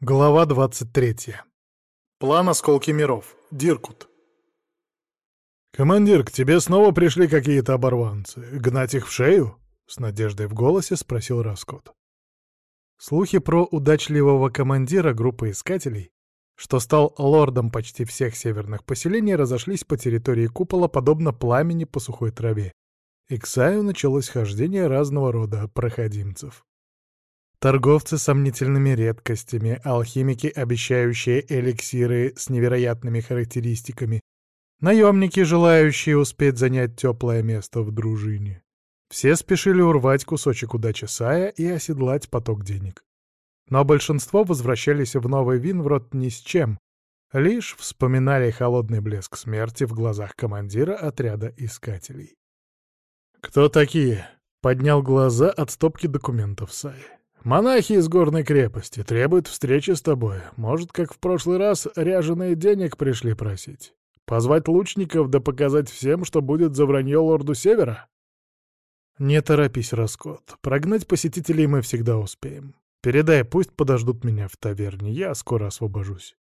Глава 23. План осколки миров. Диркут. «Командир, к тебе снова пришли какие-то оборванцы. Гнать их в шею?» — с надеждой в голосе спросил Раскот. Слухи про удачливого командира группы искателей, что стал лордом почти всех северных поселений, разошлись по территории купола подобно пламени по сухой траве. И к Саю началось хождение разного рода проходимцев. Торговцы сомнительными редкостями, алхимики, обещающие эликсиры с невероятными характеристиками, наемники, желающие успеть занять теплое место в дружине. Все спешили урвать кусочек удачи Сая и оседлать поток денег. Но большинство возвращались в Новый Винврод ни с чем, лишь вспоминали холодный блеск смерти в глазах командира отряда искателей. «Кто такие?» — поднял глаза от стопки документов Сая. Монахи из горной крепости требуют встречи с тобой. Может, как в прошлый раз, ряженые денег пришли просить? Позвать лучников да показать всем, что будет за вранье лорду Севера? Не торопись, Раскот. Прогнать посетителей мы всегда успеем. Передай, пусть подождут меня в таверне, я скоро освобожусь.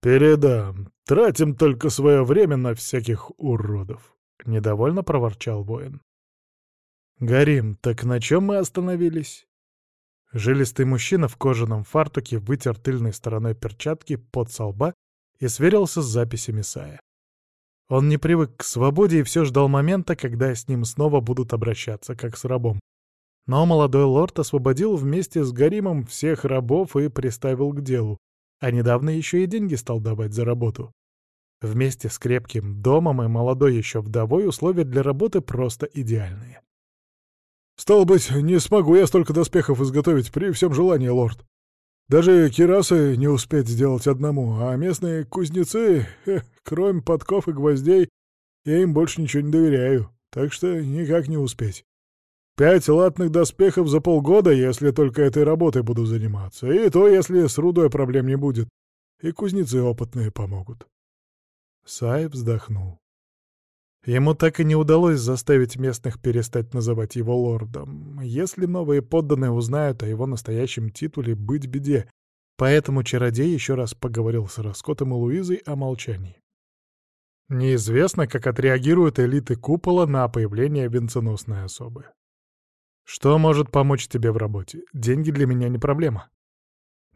Передам. Тратим только свое время на всяких уродов. Недовольно проворчал воин. Горим, так на чем мы остановились? Жилистый мужчина в кожаном фартуке вытер тыльной стороной перчатки под солба и сверился с записями Сая. Он не привык к свободе и все ждал момента, когда с ним снова будут обращаться, как с рабом. Но молодой лорд освободил вместе с Гаримом всех рабов и приставил к делу, а недавно еще и деньги стал давать за работу. Вместе с крепким домом и молодой еще вдовой условия для работы просто идеальные. Стало быть, не смогу я столько доспехов изготовить при всем желании, лорд. Даже кирасы не успеть сделать одному, а местные кузнецы, хе, кроме подков и гвоздей, я им больше ничего не доверяю, так что никак не успеть. Пять латных доспехов за полгода, если только этой работой буду заниматься, и то, если с рудой проблем не будет, и кузнецы опытные помогут. Сай вздохнул. Ему так и не удалось заставить местных перестать называть его лордом. Если новые подданные узнают о его настоящем титуле, быть беде. Поэтому чародей еще раз поговорил с Раскотом и Луизой о молчании. Неизвестно, как отреагируют элиты купола на появление венценосной особы. Что может помочь тебе в работе? Деньги для меня не проблема.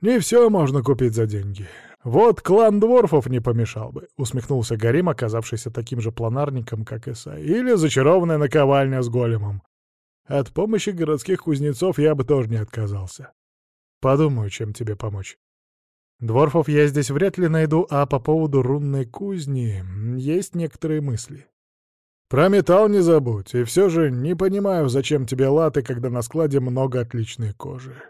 Не все можно купить за деньги. «Вот клан дворфов не помешал бы», — усмехнулся Гарим, оказавшийся таким же планарником, как Исай. «Или зачарованная наковальня с големом. От помощи городских кузнецов я бы тоже не отказался. Подумаю, чем тебе помочь. Дворфов я здесь вряд ли найду, а по поводу рунной кузни есть некоторые мысли. Про металл не забудь, и все же не понимаю, зачем тебе латы, когда на складе много отличной кожи.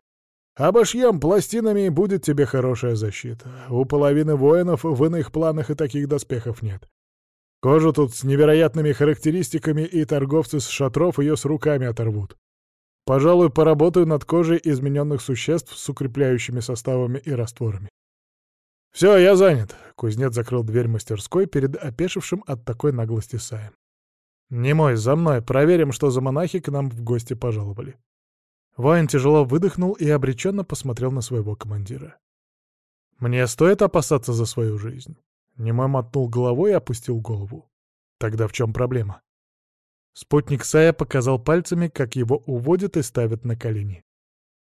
Обошьем пластинами, и будет тебе хорошая защита. У половины воинов в иных планах и таких доспехов нет. Кожу тут с невероятными характеристиками, и торговцы с шатров ее с руками оторвут. Пожалуй, поработаю над кожей измененных существ с укрепляющими составами и растворами. «Все, я занят», — кузнец закрыл дверь мастерской перед опешившим от такой наглости Саем. «Немой, за мной, проверим, что за монахи к нам в гости пожаловали». Воин тяжело выдохнул и обреченно посмотрел на своего командира. «Мне стоит опасаться за свою жизнь?» Немой мотнул головой и опустил голову. «Тогда в чем проблема?» Спутник Сая показал пальцами, как его уводят и ставят на колени.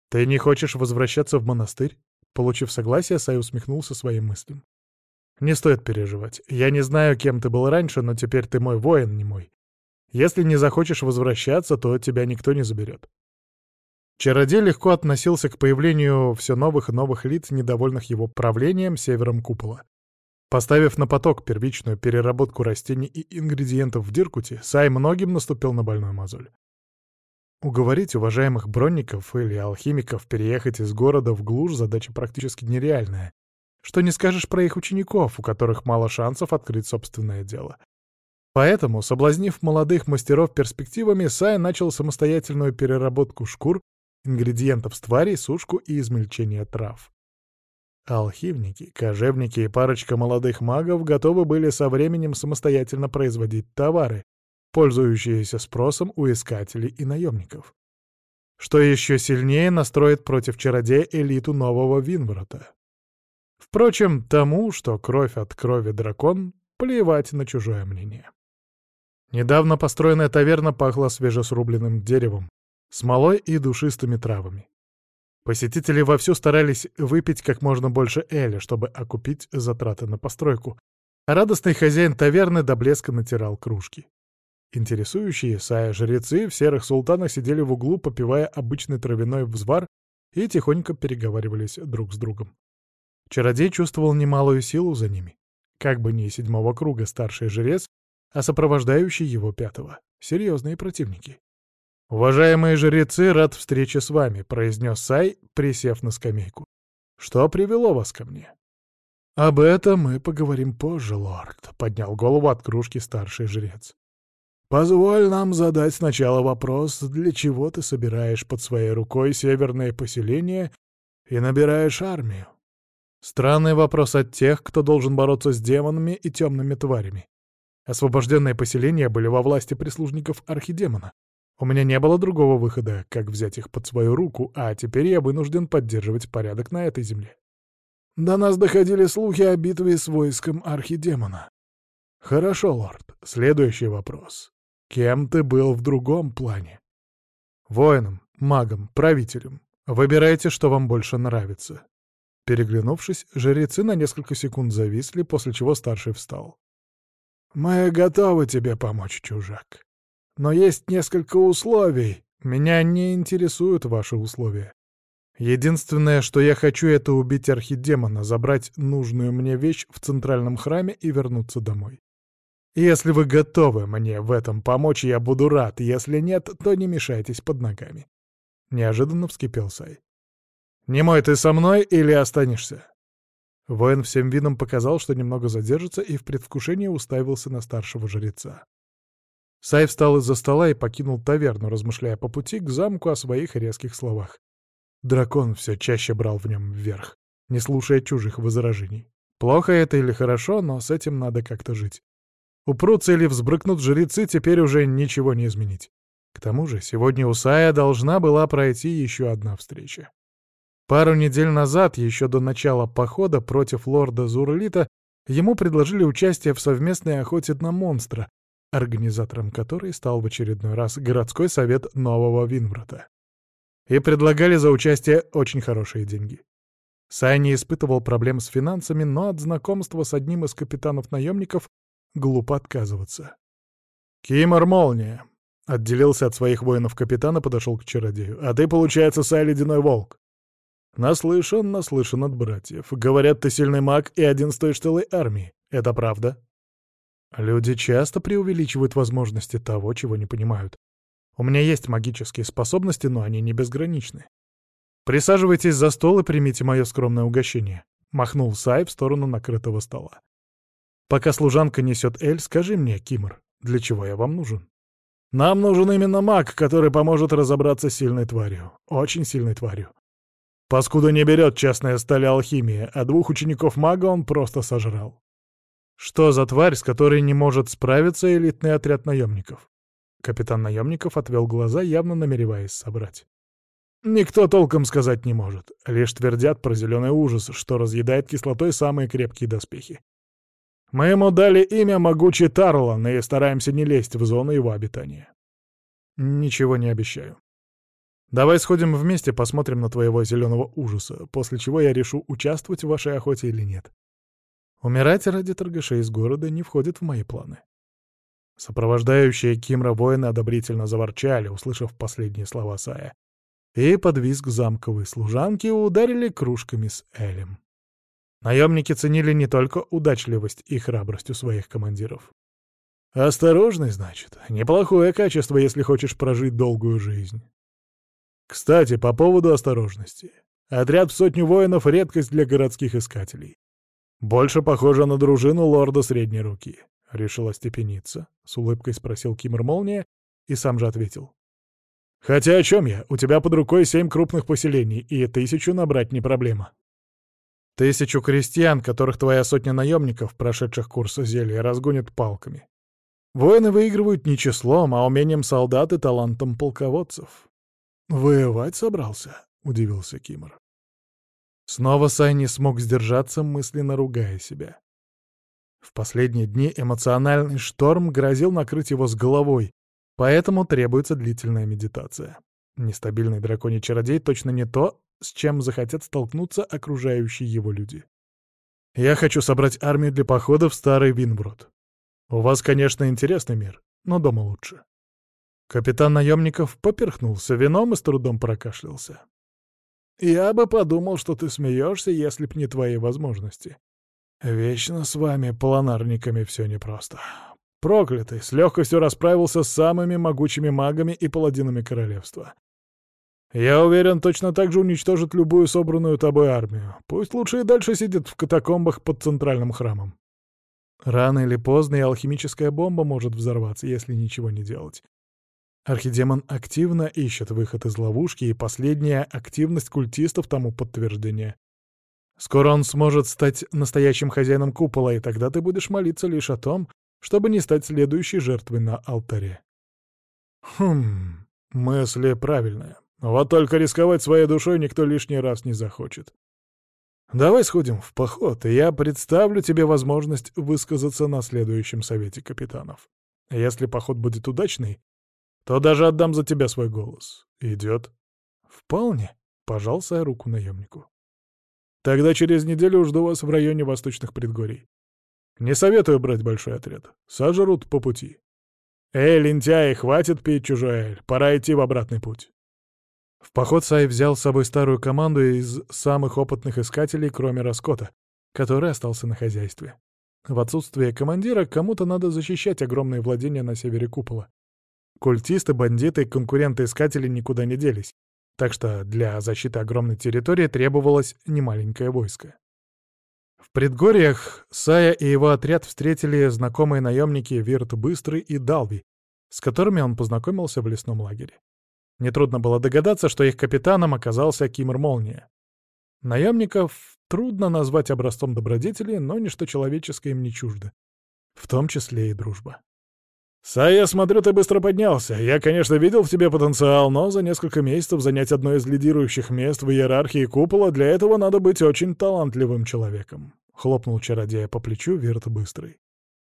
«Ты не хочешь возвращаться в монастырь?» Получив согласие, Сай усмехнулся своим мыслям. «Не стоит переживать. Я не знаю, кем ты был раньше, но теперь ты мой воин, не мой. Если не захочешь возвращаться, то тебя никто не заберет. Чародей легко относился к появлению все новых и новых лиц, недовольных его правлением севером купола. Поставив на поток первичную переработку растений и ингредиентов в Диркуте, Сай многим наступил на больной мозоль. Уговорить уважаемых бронников или алхимиков переехать из города в глушь задача практически нереальная. Что не скажешь про их учеников, у которых мало шансов открыть собственное дело. Поэтому, соблазнив молодых мастеров перспективами, Сай начал самостоятельную переработку шкур ингредиентов с тварей, сушку и измельчение трав. Алхимники, кожевники и парочка молодых магов готовы были со временем самостоятельно производить товары, пользующиеся спросом у искателей и наемников. что еще сильнее настроит против чародея элиту нового Винворота. Впрочем, тому, что кровь от крови дракон, плевать на чужое мнение. Недавно построенная таверна пахла свежесрубленным деревом, смолой и душистыми травами. Посетители вовсю старались выпить как можно больше эля, чтобы окупить затраты на постройку, радостный хозяин таверны до блеска натирал кружки. Интересующие Сая жрецы в серых султанах сидели в углу, попивая обычный травяной взвар и тихонько переговаривались друг с другом. Чародей чувствовал немалую силу за ними. Как бы ни седьмого круга старший жрец, а сопровождающий его пятого. Серьезные противники. «Уважаемые жрецы, рад встрече с вами», — произнес Сай, присев на скамейку. «Что привело вас ко мне?» «Об этом мы поговорим позже, лорд», — поднял голову от кружки старший жрец. «Позволь нам задать сначала вопрос, для чего ты собираешь под своей рукой северное поселение и набираешь армию?» Странный вопрос от тех, кто должен бороться с демонами и темными тварями. Освобожденные поселения были во власти прислужников архидемона. У меня не было другого выхода, как взять их под свою руку, а теперь я вынужден поддерживать порядок на этой земле. До нас доходили слухи о битве с войском архидемона. Хорошо, лорд. Следующий вопрос. Кем ты был в другом плане? Воином, магом, правителем. Выбирайте, что вам больше нравится. Переглянувшись, жрецы на несколько секунд зависли, после чего старший встал. «Мы готовы тебе помочь, чужак. Но есть несколько условий. Меня не интересуют ваши условия. Единственное, что я хочу, это убить архидемона, забрать нужную мне вещь в центральном храме и вернуться домой. Если вы готовы мне в этом помочь, я буду рад. Если нет, то не мешайтесь под ногами. Неожиданно вскипел Сай. «Немой, ты со мной или останешься?» Воин всем видом показал, что немного задержится, и в предвкушении уставился на старшего жреца. Сай встал из-за стола и покинул таверну, размышляя по пути к замку о своих резких словах. Дракон все чаще брал в нем вверх, не слушая чужих возражений. Плохо это или хорошо, но с этим надо как-то жить. Упрутся или взбрыкнут жрецы, теперь уже ничего не изменить. К тому же сегодня у Сая должна была пройти еще одна встреча. Пару недель назад, еще до начала похода против лорда Зурлита, ему предложили участие в совместной охоте на монстра, организатором которой стал в очередной раз городской совет Нового Винврата. И предлагали за участие очень хорошие деньги. Сай не испытывал проблем с финансами, но от знакомства с одним из капитанов-наемников глупо отказываться. «Кимор Молния!» — отделился от своих воинов капитан и подошел к чародею. «А ты, получается, Сай Ледяной Волк!» «Наслышан, наслышан от братьев. Говорят, ты сильный маг и один стоишь целой армии. Это правда?» Люди часто преувеличивают возможности того, чего не понимают. У меня есть магические способности, но они не безграничны. Присаживайтесь за стол и примите мое скромное угощение. Махнул Сай в сторону накрытого стола. Пока служанка несет Эль, скажи мне, Кимр, для чего я вам нужен? Нам нужен именно маг, который поможет разобраться с сильной тварью. Очень сильной тварью. Паскуда не берет частная сталь алхимия, а двух учеников мага он просто сожрал. Что за тварь, с которой не может справиться элитный отряд наемников? Капитан наемников отвел глаза, явно намереваясь собрать. Никто толком сказать не может, лишь твердят про зеленый ужас, что разъедает кислотой самые крепкие доспехи. Мы ему дали имя Могучий Тарлан и стараемся не лезть в зону его обитания. Ничего не обещаю. Давай сходим вместе, посмотрим на твоего зеленого ужаса, после чего я решу, участвовать в вашей охоте или нет. Умирать ради торгаша из города не входит в мои планы. Сопровождающие Кимра воины одобрительно заворчали, услышав последние слова Сая. И под визг замковой служанки ударили кружками с Элем. Наемники ценили не только удачливость и храбрость у своих командиров. Осторожный, значит. Неплохое качество, если хочешь прожить долгую жизнь. Кстати, по поводу осторожности. Отряд в сотню воинов — редкость для городских искателей. Больше похоже на дружину лорда средней руки. Решил остепениться, — с улыбкой спросил Кимр Молния и сам же ответил. «Хотя о чем я? У тебя под рукой семь крупных поселений, и тысячу набрать не проблема». «Тысячу крестьян, которых твоя сотня наемников, прошедших курс зелья, разгонит палками. Воины выигрывают не числом, а умением солдат и талантом полководцев. «Воевать собрался?» — удивился Кимр. Снова Сай не смог сдержаться, мысленно ругая себя. В последние дни эмоциональный шторм грозил накрыть его с головой, поэтому требуется длительная медитация. Нестабильный драконий чародей точно не то, с чем захотят столкнуться окружающие его люди. Я хочу собрать армию для похода в Старый Винброд. У вас, конечно, интересный мир, но дома лучше. Капитан наемников поперхнулся вином и с трудом прокашлялся. «Я бы подумал, что ты смеешься, если б не твои возможности. Вечно с вами, планарниками, все непросто. Проклятый, с легкостью расправился с самыми могучими магами и паладинами королевства. Я уверен, точно так же уничтожит любую собранную тобой армию. Пусть лучше и дальше сидит в катакомбах под центральным храмом. Рано или поздно и алхимическая бомба может взорваться, если ничего не делать. Архидемон активно ищет выход из ловушки, и последняя активность культистов тому подтверждение. Скоро он сможет стать настоящим хозяином купола, и тогда ты будешь молиться лишь о том, чтобы не стать следующей жертвой на алтаре. Хм, мысли правильные. Вот только рисковать своей душой никто лишний раз не захочет. Давай сходим в поход, и я представлю тебе возможность высказаться на следующем совете капитанов. Если поход будет удачный, то даже отдам за тебя свой голос. Идет? Вполне. Пожался я руку наемнику. Тогда через неделю жду вас в районе восточных предгорий. Не советую брать большой отряд. Сожрут по пути. Эй, лентяй, хватит пить чужой эль. Пора идти в обратный путь. В поход Сай взял с собой старую команду из самых опытных искателей, кроме Раскота, который остался на хозяйстве. В отсутствие командира кому-то надо защищать огромные владения на севере купола. Культисты, бандиты, конкуренты-искатели никуда не делись, так что для защиты огромной территории требовалось немаленькое войско. В предгорьях Сая и его отряд встретили знакомые наемники Вирт Быстрый и Далви, с которыми он познакомился в лесном лагере. Нетрудно было догадаться, что их капитаном оказался Кимр Молния. Наемников трудно назвать образцом добродетели, но ничто человеческое им не чуждо. В том числе и дружба. «Сай, я смотрю, ты быстро поднялся. Я, конечно, видел в тебе потенциал, но за несколько месяцев занять одно из лидирующих мест в иерархии купола для этого надо быть очень талантливым человеком», — хлопнул чародея по плечу Вирт Быстрый.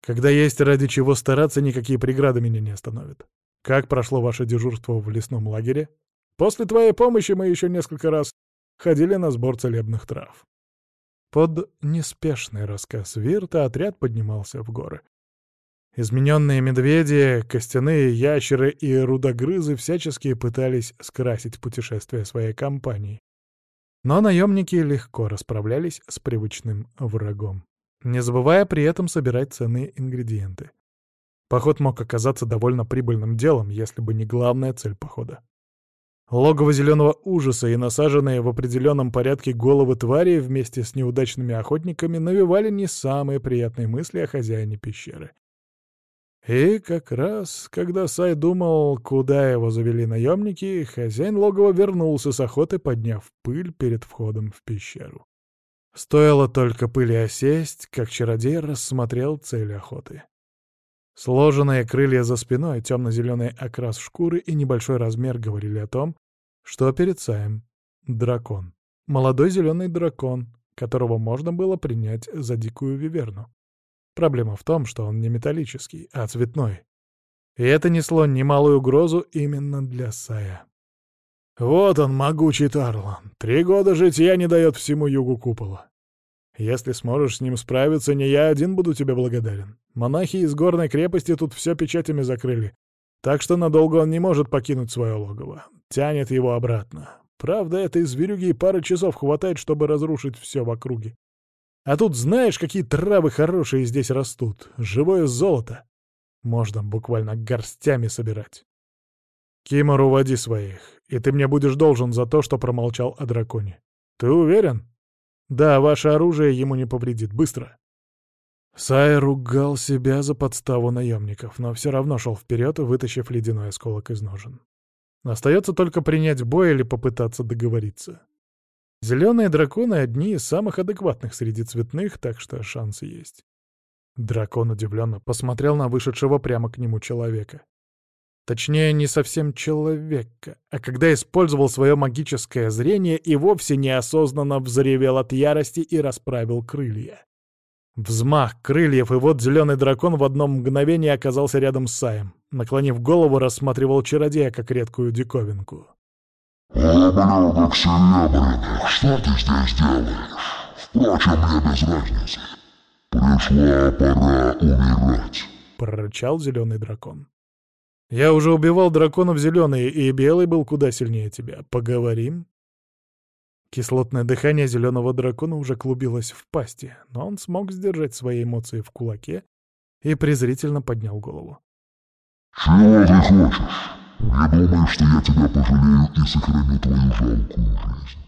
«Когда есть ради чего стараться, никакие преграды меня не остановят. Как прошло ваше дежурство в лесном лагере? После твоей помощи мы еще несколько раз ходили на сбор целебных трав. Под неспешный рассказ Вирта отряд поднимался в горы. Измененные медведи, костяные ящеры и рудогрызы всячески пытались скрасить путешествие своей компании. Но наемники легко расправлялись с привычным врагом, не забывая при этом собирать ценные ингредиенты. Поход мог оказаться довольно прибыльным делом, если бы не главная цель похода. Логово зеленого ужаса и насаженные в определенном порядке головы твари вместе с неудачными охотниками навевали не самые приятные мысли о хозяине пещеры. И как раз, когда Сай думал, куда его завели наемники, хозяин логова вернулся с охоты, подняв пыль перед входом в пещеру. Стоило только пыли осесть, как чародей рассмотрел цель охоты. Сложенные крылья за спиной, темно-зеленый окрас шкуры и небольшой размер говорили о том, что перед Саем — дракон. Молодой зеленый дракон, которого можно было принять за дикую виверну. Проблема в том, что он не металлический, а цветной. И это несло немалую угрозу именно для Сая. Вот он, могучий Тарлан. Три года жития не дает всему югу купола. Если сможешь с ним справиться, не я один буду тебе благодарен. Монахи из горной крепости тут все печатями закрыли, так что надолго он не может покинуть свое логово. Тянет его обратно. Правда, этой зверюги и пары часов хватает, чтобы разрушить все в округе. А тут знаешь, какие травы хорошие здесь растут. Живое золото. Можно буквально горстями собирать. Кимор, уводи своих, и ты мне будешь должен за то, что промолчал о драконе. Ты уверен? Да, ваше оружие ему не повредит. Быстро!» Сай ругал себя за подставу наемников, но все равно шел вперед, вытащив ледяной осколок из ножен. Остается только принять бой или попытаться договориться. Зеленые драконы — одни из самых адекватных среди цветных, так что шансы есть. Дракон удивленно посмотрел на вышедшего прямо к нему человека. Точнее, не совсем человека, а когда использовал свое магическое зрение и вовсе неосознанно взревел от ярости и расправил крылья. Взмах крыльев, и вот зеленый дракон в одно мгновение оказался рядом с Саем. Наклонив голову, рассматривал чародея как редкую диковинку. «Ублюдок серебряный, что ты здесь делаешь? Впрочем, мне без разницы. Пришла пора умирать», — прорычал зеленый дракон. «Я уже убивал драконов зеленые, и белый был куда сильнее тебя. Поговорим?» Кислотное дыхание зеленого дракона уже клубилось в пасти, но он смог сдержать свои эмоции в кулаке и презрительно поднял голову. «Чего ты хочешь? Не думаешь, что я тебя пожалею и сохраню твою жалкую жизнь?»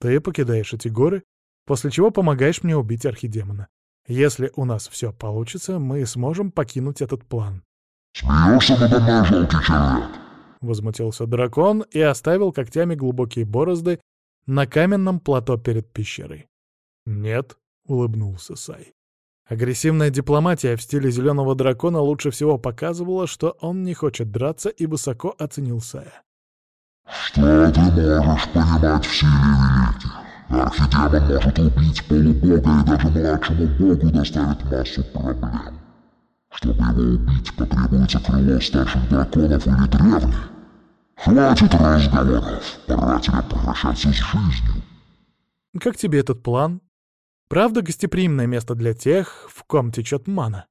«Ты покидаешь эти горы, после чего помогаешь мне убить архидемона. Если у нас все получится, мы сможем покинуть этот план». «Смеешься надо мной, жалкий червяк?» Возмутился дракон и оставил когтями глубокие борозды на каменном плато перед пещерой. «Нет», — улыбнулся Сай. Агрессивная дипломатия в стиле зеленого дракона лучше всего показывала, что он не хочет драться и высоко оценил Сая. «Что ты можешь понимать в силе великих? Архидемон может убить полубога и даже младшему богу доставит массу проблем. Чтобы его убить, потребуется крыло старших драконов или древний. «Хватит разговоров, пора тебе прощаться с жизнью». «Как тебе этот план? Правда гостеприимное место для тех, в ком течет мана?»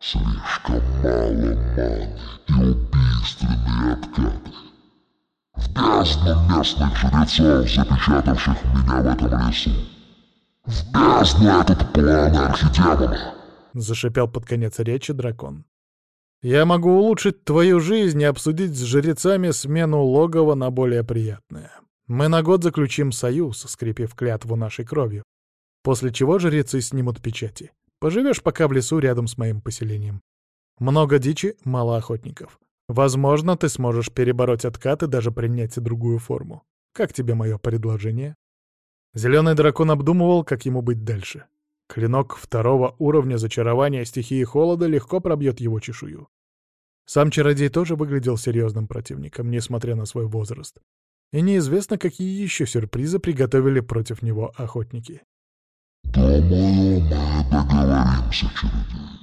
«Слишком мало маны и убийственные откаты. В бездну местных жрецов, запечатавших меня в этом лесу. В бездну этот план архидемона!» — зашипел под конец речи дракон. Я могу улучшить твою жизнь и обсудить с жрецами смену логова на более приятное. Мы на год заключим союз, скрепив клятву нашей кровью, после чего жрецы снимут печати. Поживешь пока в лесу рядом с моим поселением. Много дичи, мало охотников. Возможно, ты сможешь перебороть откат и даже принять другую форму. Как тебе мое предложение? Зеленый дракон обдумывал, как ему быть дальше. Клинок второго уровня зачарования стихии холода легко пробьет его чешую. Сам чародей тоже выглядел серьезным противником, несмотря на свой возраст. И неизвестно, какие еще сюрпризы приготовили против него охотники. «Думаю, мы договоримся, чародей.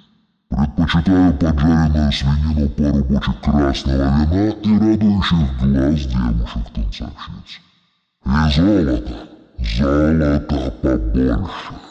Предпочитаю поджаренную свинину, пару бочек красного вина и радующих глаз девушек-танцовщиц. И золото, золото побольше».